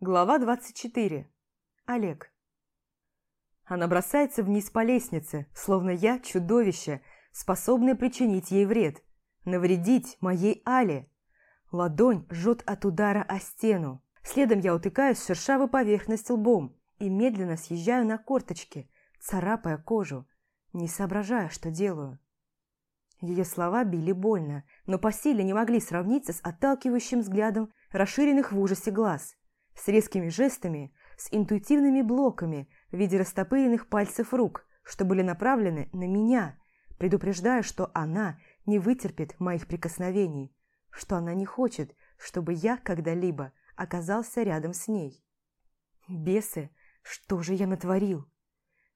Глава 24. Олег. Она бросается вниз по лестнице, словно я чудовище, способное причинить ей вред, навредить моей Але. Ладонь жжет от удара о стену. Следом я утыкаюсь в шершавую поверхность лбом и медленно съезжаю на корточки, царапая кожу, не соображая, что делаю. Ее слова били больно, но по силе не могли сравниться с отталкивающим взглядом расширенных в ужасе глаз – с резкими жестами, с интуитивными блоками в виде растопыренных пальцев рук, что были направлены на меня, предупреждая, что она не вытерпит моих прикосновений, что она не хочет, чтобы я когда-либо оказался рядом с ней. Бесы, что же я натворил?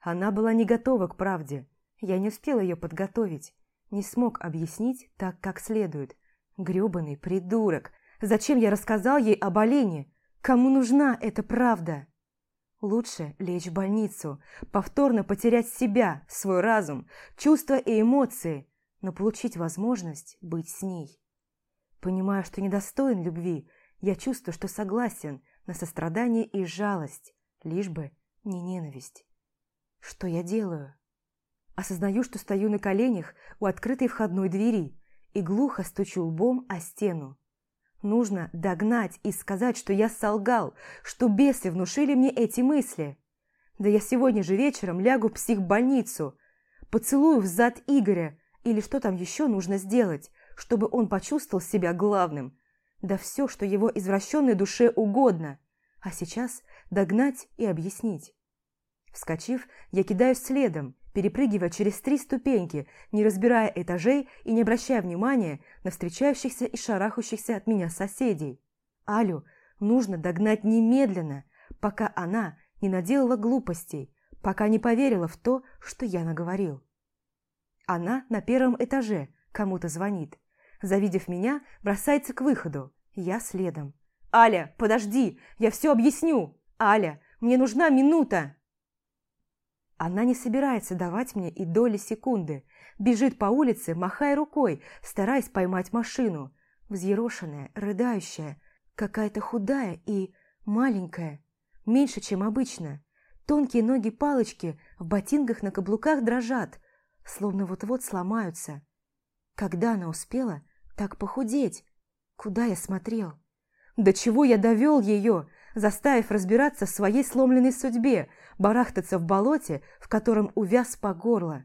Она была не готова к правде, я не успел ее подготовить, не смог объяснить так, как следует. Грёбаный придурок! Зачем я рассказал ей об олене? Кому нужна эта правда? Лучше лечь в больницу, повторно потерять себя, свой разум, чувства и эмоции, но получить возможность быть с ней. Понимая, что недостоин любви, я чувствую, что согласен на сострадание и жалость, лишь бы не ненависть. Что я делаю? Осознаю, что стою на коленях у открытой входной двери и глухо стучу лбом о стену. Нужно догнать и сказать, что я солгал, что бесы внушили мне эти мысли. Да я сегодня же вечером лягу в психбольницу, поцелую в зад Игоря, или что там еще нужно сделать, чтобы он почувствовал себя главным. Да все, что его извращенной душе угодно. А сейчас догнать и объяснить. Вскочив, я кидаюсь следом, перепрыгивая через три ступеньки, не разбирая этажей и не обращая внимания на встречающихся и шарахающихся от меня соседей. Алю нужно догнать немедленно, пока она не наделала глупостей, пока не поверила в то, что я наговорил. Она на первом этаже кому-то звонит. Завидев меня, бросается к выходу. Я следом. «Аля, подожди! Я все объясню! Аля, мне нужна минута!» Она не собирается давать мне и доли секунды. Бежит по улице, махая рукой, стараясь поймать машину. Взъерошенная, рыдающая, какая-то худая и маленькая. Меньше, чем обычно. Тонкие ноги-палочки в ботинках на каблуках дрожат, словно вот-вот сломаются. Когда она успела так похудеть? Куда я смотрел? До чего я довел ее, заставив разбираться в своей сломленной судьбе, барахтаться в болоте, в котором увяз по горло.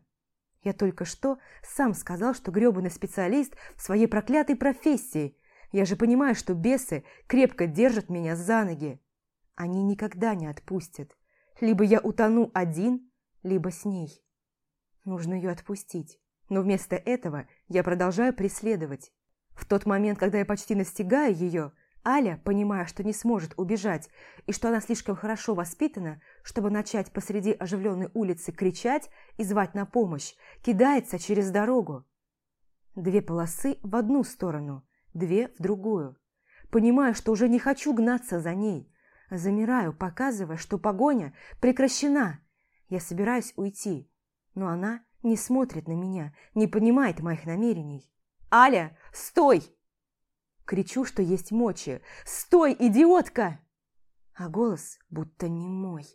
Я только что сам сказал, что грёбаный специалист в своей проклятой профессии. Я же понимаю, что бесы крепко держат меня за ноги. Они никогда не отпустят. Либо я утону один, либо с ней. Нужно ее отпустить. Но вместо этого я продолжаю преследовать. В тот момент, когда я почти настигаю ее, Аля, понимая, что не сможет убежать и что она слишком хорошо воспитана, чтобы начать посреди оживленной улицы кричать и звать на помощь, кидается через дорогу. Две полосы в одну сторону, две в другую. Понимаю, что уже не хочу гнаться за ней. Замираю, показывая, что погоня прекращена. Я собираюсь уйти, но она не смотрит на меня, не понимает моих намерений. «Аля, стой!» Кричу, что есть мочи. «Стой, идиотка!» А голос будто не мой.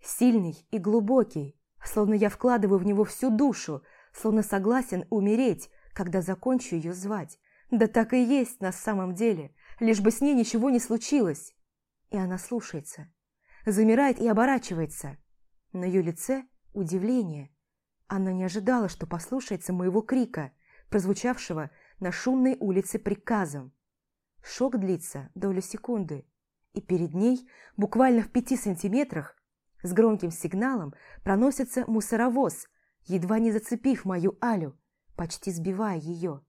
Сильный и глубокий, словно я вкладываю в него всю душу, словно согласен умереть, когда закончу ее звать. Да так и есть на самом деле, лишь бы с ней ничего не случилось. И она слушается, замирает и оборачивается. На ее лице удивление. Она не ожидала, что послушается моего крика, прозвучавшего на шумной улице приказом. Шок длится долю секунды, и перед ней, буквально в пяти сантиметрах, с громким сигналом проносится мусоровоз, едва не зацепив мою Алю, почти сбивая ее.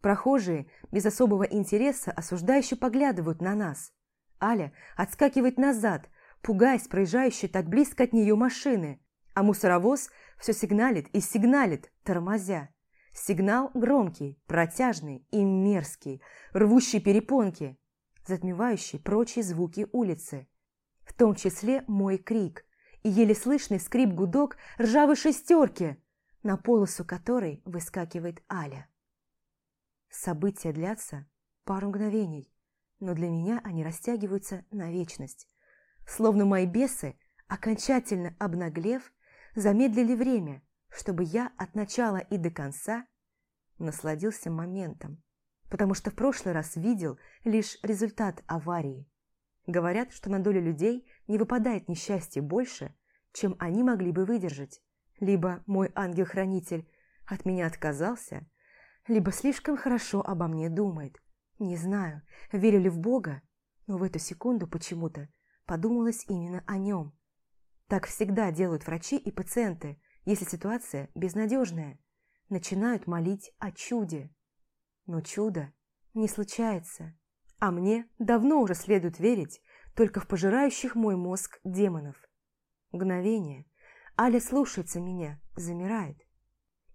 Прохожие без особого интереса осуждающе поглядывают на нас. Аля отскакивает назад, пугаясь проезжающей так близко от нее машины, а мусоровоз все сигналит и сигналит, тормозя. Сигнал громкий, протяжный и мерзкий, рвущий перепонки, затмевающий прочие звуки улицы. В том числе мой крик и еле слышный скрип-гудок ржавой шестерки, на полосу которой выскакивает Аля. События длятся пару мгновений, но для меня они растягиваются на вечность. Словно мои бесы, окончательно обнаглев, замедлили время, чтобы я от начала и до конца насладился моментом, потому что в прошлый раз видел лишь результат аварии. Говорят, что на долю людей не выпадает несчастье больше, чем они могли бы выдержать. Либо мой ангел-хранитель от меня отказался, либо слишком хорошо обо мне думает. Не знаю, верю ли в Бога, но в эту секунду почему-то подумалось именно о нем. Так всегда делают врачи и пациенты, если ситуация безнадежная. Начинают молить о чуде. Но чудо не случается. А мне давно уже следует верить только в пожирающих мой мозг демонов. Мгновение. Аля слушается меня, замирает.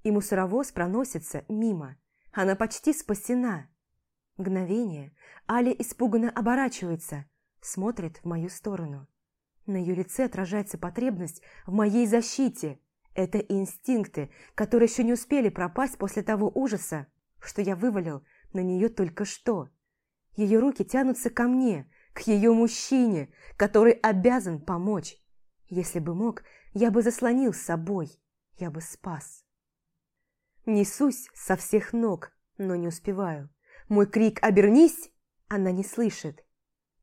И мусоровоз проносится мимо. Она почти спасена. Мгновение. Аля испуганно оборачивается, смотрит в мою сторону. На ее лице отражается потребность в моей защите. Это инстинкты, которые еще не успели пропасть после того ужаса, что я вывалил на нее только что. Ее руки тянутся ко мне, к ее мужчине, который обязан помочь. Если бы мог, я бы заслонил с собой, я бы спас. Несусь со всех ног, но не успеваю. Мой крик «Обернись!» она не слышит.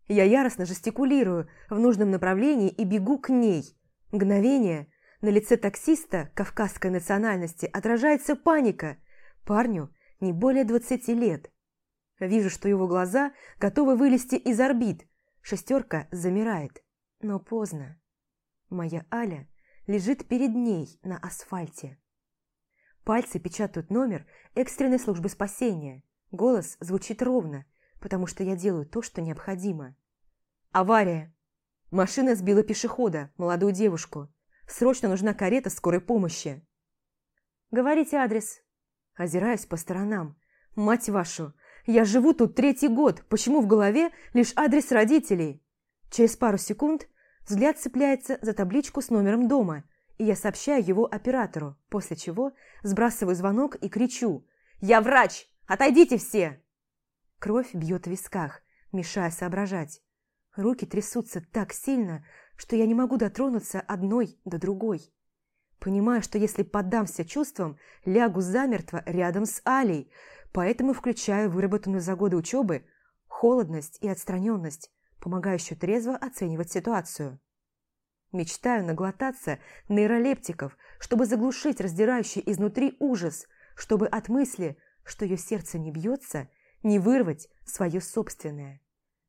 Я яростно жестикулирую в нужном направлении и бегу к ней. Мгновение. На лице таксиста кавказской национальности отражается паника. Парню не более двадцати лет. Вижу, что его глаза готовы вылезти из орбит. Шестерка замирает. Но поздно. Моя Аля лежит перед ней на асфальте. Пальцы печатают номер экстренной службы спасения. Голос звучит ровно, потому что я делаю то, что необходимо. Авария. Машина сбила пешехода, молодую девушку. Срочно нужна карета скорой помощи. Говорите адрес. Озираюсь по сторонам. Мать вашу, я живу тут третий год, почему в голове лишь адрес родителей? Через пару секунд взгляд цепляется за табличку с номером дома, и я сообщаю его оператору, после чего сбрасываю звонок и кричу «Я врач! Отойдите все!» Кровь бьет в висках, мешая соображать. Руки трясутся так сильно, что я не могу дотронуться одной до другой. Понимаю, что если поддамся чувствам, лягу замертво рядом с Алей, поэтому включаю выработанную за годы учебы холодность и отстраненность, помогающую трезво оценивать ситуацию. Мечтаю наглотаться нейролептиков, чтобы заглушить раздирающий изнутри ужас, чтобы от мысли, что ее сердце не бьется, не вырвать свое собственное.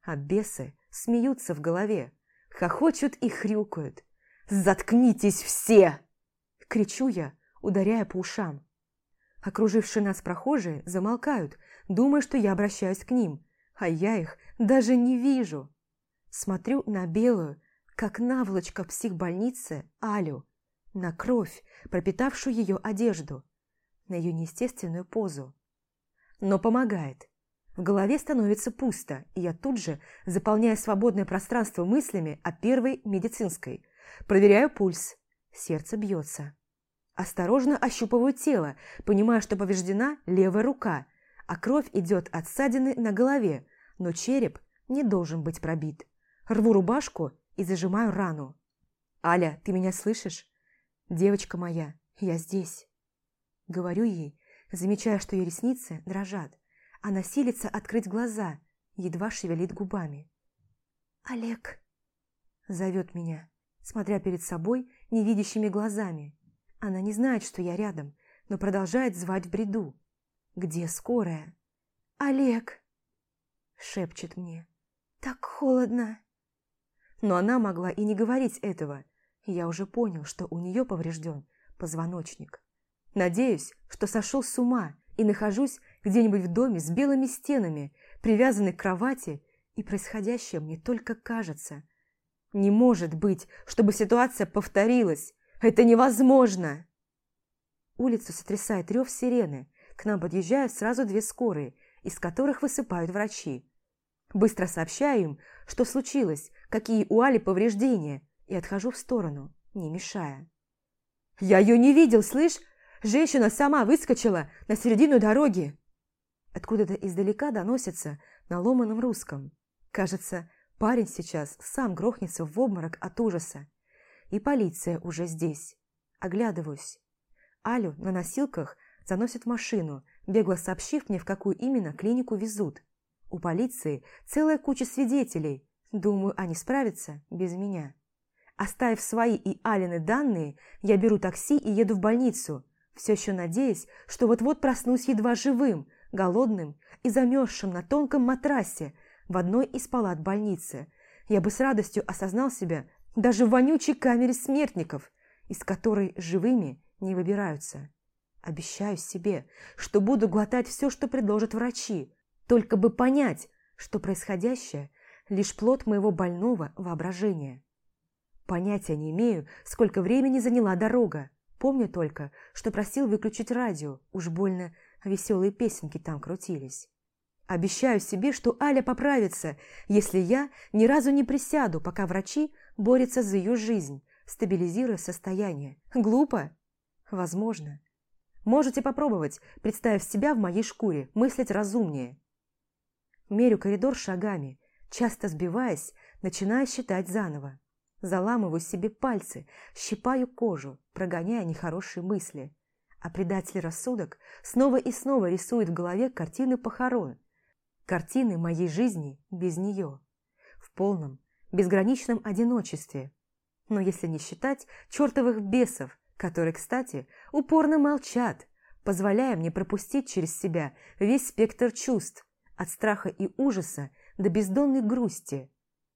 А бесы смеются в голове, хохочут и хрюкают. «Заткнитесь все!» – кричу я, ударяя по ушам. Окружившие нас прохожие замолкают, думая, что я обращаюсь к ним, а я их даже не вижу. Смотрю на белую, как наволочка психбольницы, Алю, на кровь, пропитавшую ее одежду, на ее неестественную позу. Но помогает. В голове становится пусто, и я тут же заполняю свободное пространство мыслями о первой медицинской. Проверяю пульс. Сердце бьется. Осторожно ощупываю тело, понимая, что повреждена левая рука, а кровь идет от ссадины на голове, но череп не должен быть пробит. Рву рубашку и зажимаю рану. «Аля, ты меня слышишь? Девочка моя, я здесь». Говорю ей, замечая, что ее ресницы дрожат. Она силится открыть глаза, едва шевелит губами. «Олег!» Зовет меня, смотря перед собой невидящими глазами. Она не знает, что я рядом, но продолжает звать в бреду. «Где скорая?» «Олег!» Шепчет мне. «Так холодно!» Но она могла и не говорить этого. Я уже понял, что у нее поврежден позвоночник. Надеюсь, что сошел с ума и нахожусь где-нибудь в доме с белыми стенами, привязанной к кровати, и происходящее мне только кажется. Не может быть, чтобы ситуация повторилась. Это невозможно! Улицу сотрясает рев сирены. К нам подъезжают сразу две скорые, из которых высыпают врачи. Быстро сообщаю им, что случилось, какие у Али повреждения, и отхожу в сторону, не мешая. «Я ее не видел, слышь? Женщина сама выскочила на середину дороги!» Откуда-то издалека доносится на ломаном русском. Кажется, парень сейчас сам грохнется в обморок от ужаса. И полиция уже здесь. Оглядываюсь. Алю на носилках заносят в машину, бегло сообщив мне, в какую именно клинику везут. У полиции целая куча свидетелей. Думаю, они справятся без меня. Оставив свои и Алины данные, я беру такси и еду в больницу, все еще надеясь, что вот-вот проснусь едва живым, голодным и замерзшим на тонком матрасе в одной из палат больницы. Я бы с радостью осознал себя даже в вонючей камере смертников, из которой живыми не выбираются. Обещаю себе, что буду глотать все, что предложат врачи, только бы понять, что происходящее – лишь плод моего больного воображения. Понятия не имею, сколько времени заняла дорога. Помню только, что просил выключить радио, уж больно веселые песенки там крутились. Обещаю себе, что Аля поправится, если я ни разу не присяду, пока врачи борются за ее жизнь, стабилизируя состояние. Глупо? Возможно. Можете попробовать, представив себя в моей шкуре, мыслить разумнее. Мерю коридор шагами, часто сбиваясь, начинаю считать заново. Заламываю себе пальцы, щипаю кожу, прогоняя нехорошие мысли. А предатель рассудок снова и снова рисует в голове картины похорон. Картины моей жизни без нее. В полном, безграничном одиночестве. Но если не считать чертовых бесов, которые, кстати, упорно молчат, позволяя мне пропустить через себя весь спектр чувств, от страха и ужаса до бездонной грусти,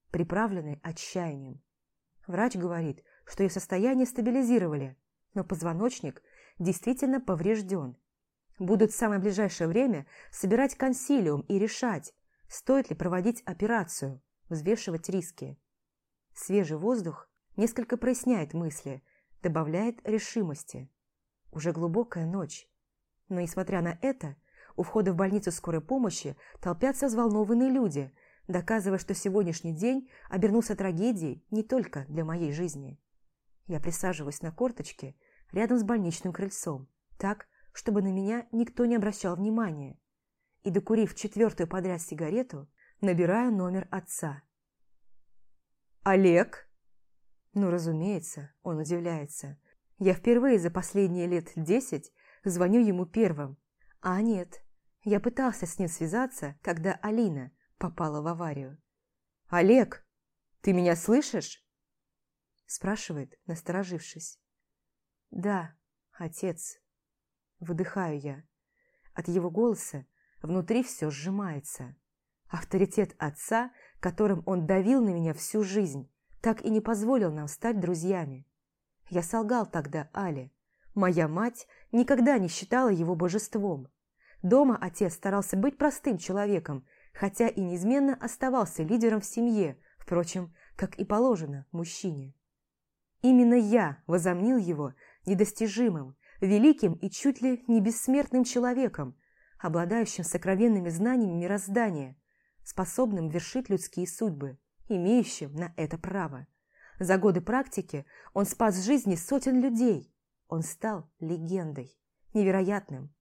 приправленной отчаянием. Врач говорит, что ее состояние стабилизировали, но позвоночник действительно поврежден. Будут в самое ближайшее время собирать консилиум и решать, стоит ли проводить операцию, взвешивать риски. Свежий воздух несколько проясняет мысли, добавляет решимости. Уже глубокая ночь. Но, несмотря на это, у входа в больницу скорой помощи толпятся взволнованные люди – доказывая, что сегодняшний день обернулся трагедией не только для моей жизни. Я присаживаюсь на корточке рядом с больничным крыльцом, так, чтобы на меня никто не обращал внимания, и, докурив четвертую подряд сигарету, набираю номер отца. «Олег?» Ну, разумеется, он удивляется. Я впервые за последние лет десять звоню ему первым. А нет, я пытался с ним связаться, когда Алина, попала в аварию. «Олег, ты меня слышишь?» спрашивает, насторожившись. «Да, отец». Выдыхаю я. От его голоса внутри все сжимается. Авторитет отца, которым он давил на меня всю жизнь, так и не позволил нам стать друзьями. Я солгал тогда Але. Моя мать никогда не считала его божеством. Дома отец старался быть простым человеком хотя и неизменно оставался лидером в семье, впрочем, как и положено мужчине. Именно я возомнил его недостижимым, великим и чуть ли не бессмертным человеком, обладающим сокровенными знаниями мироздания, способным вершить людские судьбы, имеющим на это право. За годы практики он спас жизни сотен людей. Он стал легендой, невероятным,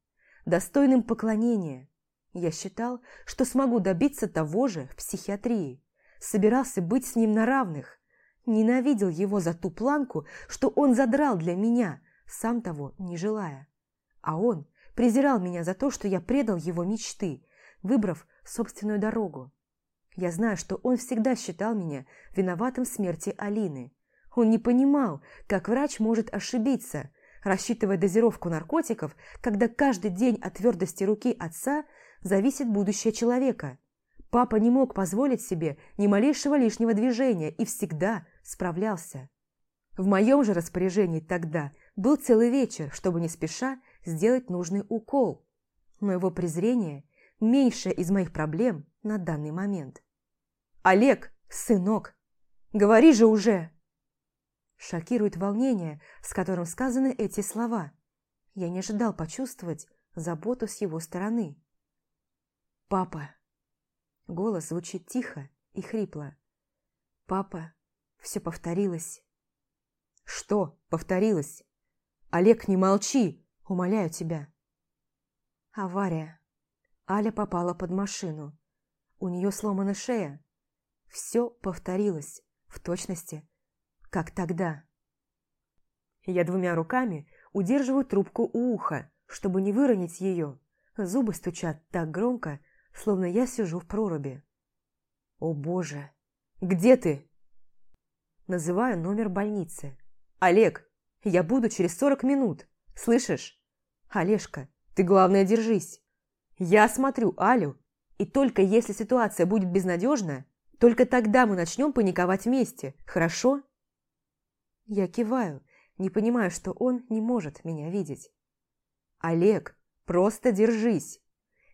достойным поклонения, я считал, что смогу добиться того же в психиатрии. Собирался быть с ним на равных. Ненавидел его за ту планку, что он задрал для меня, сам того не желая. А он презирал меня за то, что я предал его мечты, выбрав собственную дорогу. Я знаю, что он всегда считал меня виноватым в смерти Алины. Он не понимал, как врач может ошибиться, рассчитывая дозировку наркотиков, когда каждый день от твердости руки отца зависит будущее человека. Папа не мог позволить себе ни малейшего лишнего движения и всегда справлялся. В моем же распоряжении тогда был целый вечер, чтобы не спеша сделать нужный укол. Но его презрение – меньшее из моих проблем на данный момент. «Олег, сынок, говори же уже!» Шокирует волнение, с которым сказаны эти слова. Я не ожидал почувствовать заботу с его стороны. «Папа!» Голос звучит тихо и хрипло. «Папа, все повторилось». «Что повторилось? Олег, не молчи! Умоляю тебя!» Авария. Аля попала под машину. У нее сломана шея. все повторилось, в точности, как тогда. Я двумя руками удерживаю трубку у уха, чтобы не выронить ее. Зубы стучат так громко, словно я сижу в проруби. «О боже! Где ты?» Называю номер больницы. «Олег, я буду через сорок минут. Слышишь? Олежка, ты главное держись. Я осмотрю Алю, и только если ситуация будет безнадежна, только тогда мы начнем паниковать вместе, хорошо?» Я киваю, не понимая, что он не может меня видеть. «Олег, просто держись.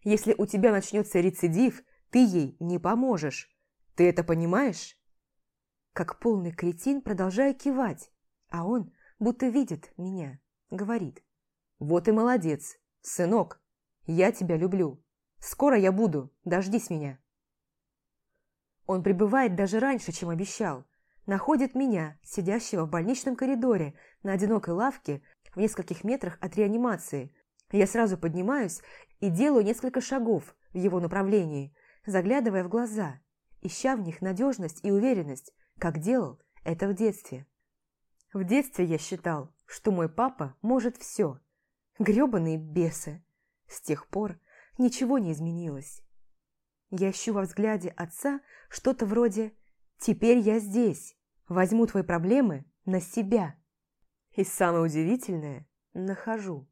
Если у тебя начнется рецидив, ты ей не поможешь. Ты это понимаешь?» Как полный кретин продолжаю кивать, а он будто видит меня, говорит. «Вот и молодец, сынок, я тебя люблю. Скоро я буду, дождись меня». Он прибывает даже раньше, чем обещал. Находит меня, сидящего в больничном коридоре, на одинокой лавке в нескольких метрах от реанимации. Я сразу поднимаюсь и делаю несколько шагов в его направлении, заглядывая в глаза, ища в них надежность и уверенность, как делал это в детстве. В детстве я считал, что мой папа может все. Грёбаные бесы. С тех пор ничего не изменилось. Я ищу во взгляде отца что-то вроде «Теперь я здесь, возьму твои проблемы на себя». И самое удивительное – нахожу.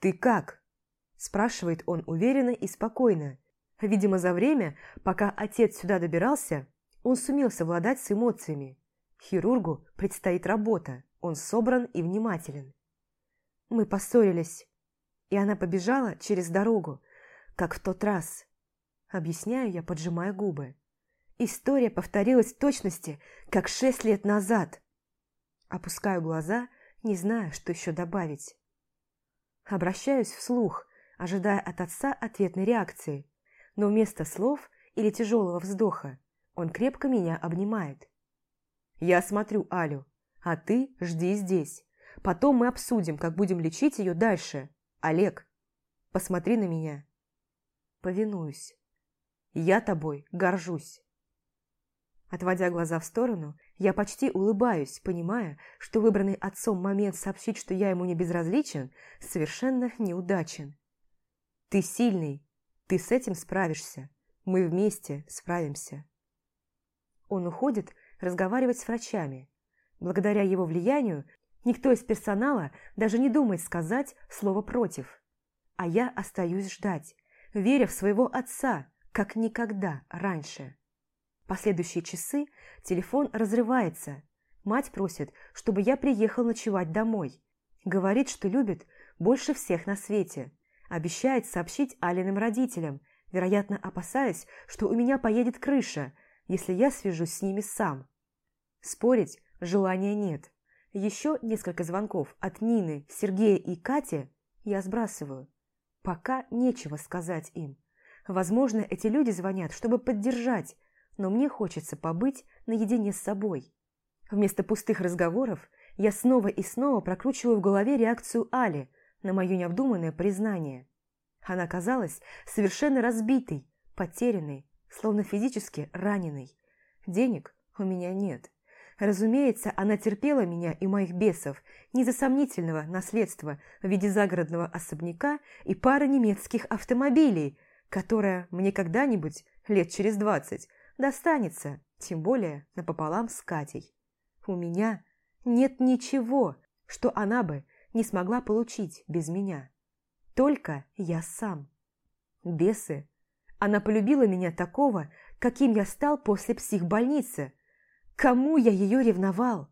«Ты как?» – спрашивает он уверенно и спокойно. Видимо, за время, пока отец сюда добирался, он сумел совладать с эмоциями. Хирургу предстоит работа, он собран и внимателен. Мы поссорились, и она побежала через дорогу, как в тот раз. Объясняю я, поджимая губы. История повторилась в точности, как шесть лет назад. Опускаю глаза, не зная, что еще добавить. Обращаюсь вслух, ожидая от отца ответной реакции, но вместо слов или тяжелого вздоха он крепко меня обнимает. Я смотрю Алю, а ты жди здесь. Потом мы обсудим, как будем лечить ее дальше. Олег, посмотри на меня. Повинуюсь. Я тобой горжусь. Отводя глаза в сторону, я почти улыбаюсь, понимая, что выбранный отцом момент сообщить, что я ему не безразличен, совершенно неудачен. Ты сильный, ты с этим справишься, мы вместе справимся. Он уходит разговаривать с врачами. Благодаря его влиянию никто из персонала даже не думает сказать слово «против». А я остаюсь ждать, веря в своего отца, как никогда раньше. Последующие часы телефон разрывается. Мать просит, чтобы я приехал ночевать домой. Говорит, что любит больше всех на свете. Обещает сообщить Алиным родителям, вероятно, опасаясь, что у меня поедет крыша, если я свяжусь с ними сам. Спорить желания нет. Еще несколько звонков от Нины, Сергея и Кати я сбрасываю. Пока нечего сказать им. Возможно, эти люди звонят, чтобы поддержать, но мне хочется побыть наедине с собой. Вместо пустых разговоров я снова и снова прокручиваю в голове реакцию Али на мое необдуманное признание. Она казалась совершенно разбитой, потерянной, словно физически раненой. Денег у меня нет. Разумеется, она терпела меня и моих бесов не за сомнительного наследства в виде загородного особняка и пары немецких автомобилей, которая мне когда-нибудь, лет через двадцать, достанется, тем более напополам с Катей. У меня нет ничего, что она бы не смогла получить без меня. Только я сам. Бесы. Она полюбила меня такого, каким я стал после психбольницы. Кому я ее ревновал?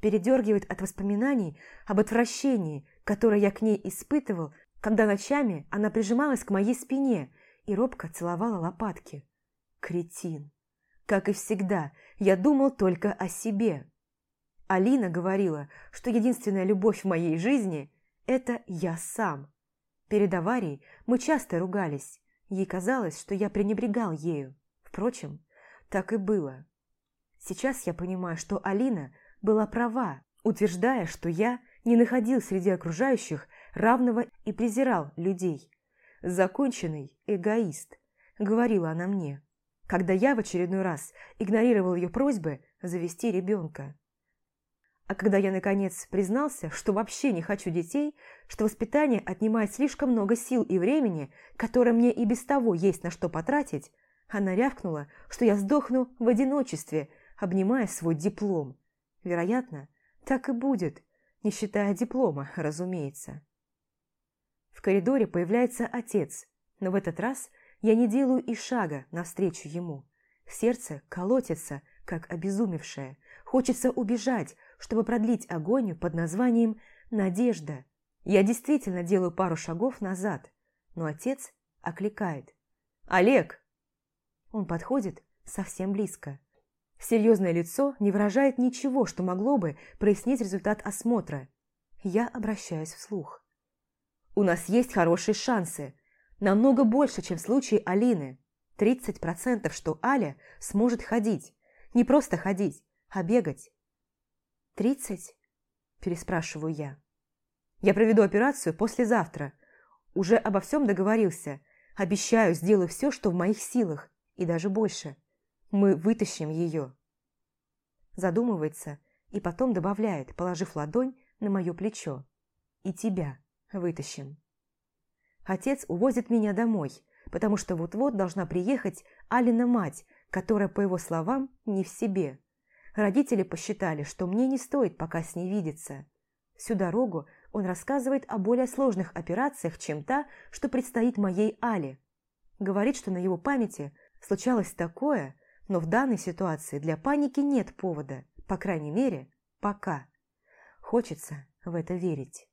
Передергивает от воспоминаний об отвращении, которое я к ней испытывал, когда ночами она прижималась к моей спине и робко целовала лопатки. Кретин. Как и всегда, я думал только о себе. Алина говорила, что единственная любовь в моей жизни – это я сам. Перед аварией мы часто ругались. Ей казалось, что я пренебрегал ею. Впрочем, так и было. Сейчас я понимаю, что Алина была права, утверждая, что я не находил среди окружающих равного и презирал людей. «Законченный эгоист», – говорила она мне. Когда я в очередной раз игнорировал ее просьбы завести ребенка. А когда я, наконец, признался, что вообще не хочу детей, что воспитание отнимает слишком много сил и времени, которое мне и без того есть на что потратить, она рявкнула, что я сдохну в одиночестве, обнимая свой диплом. Вероятно, так и будет, не считая диплома, разумеется. В коридоре появляется отец, но в этот раз я не делаю и шага навстречу ему. Сердце колотится, как обезумевшее. Хочется убежать, чтобы продлить агонию под названием «Надежда». Я действительно делаю пару шагов назад, но отец окликает. «Олег!» Он подходит совсем близко. Серьезное лицо не выражает ничего, что могло бы прояснить результат осмотра. Я обращаюсь вслух. «У нас есть хорошие шансы. Намного больше, чем в случае Алины. 30% что Аля сможет ходить. Не просто ходить, а бегать. «Тридцать?» – переспрашиваю я. «Я проведу операцию послезавтра. Уже обо всем договорился. Обещаю, сделаю все, что в моих силах, и даже больше. Мы вытащим ее». Задумывается и потом добавляет, положив ладонь на мое плечо. «И тебя вытащим». Отец увозит меня домой, потому что вот-вот должна приехать Алина мать, которая, по его словам, не в себе. Родители посчитали, что мне не стоит пока с ней видеться. Всю дорогу он рассказывает о более сложных операциях, чем та, что предстоит моей Але. Говорит, что на его памяти случалось такое, но в данной ситуации для паники нет повода, по крайней мере, пока. Хочется в это верить.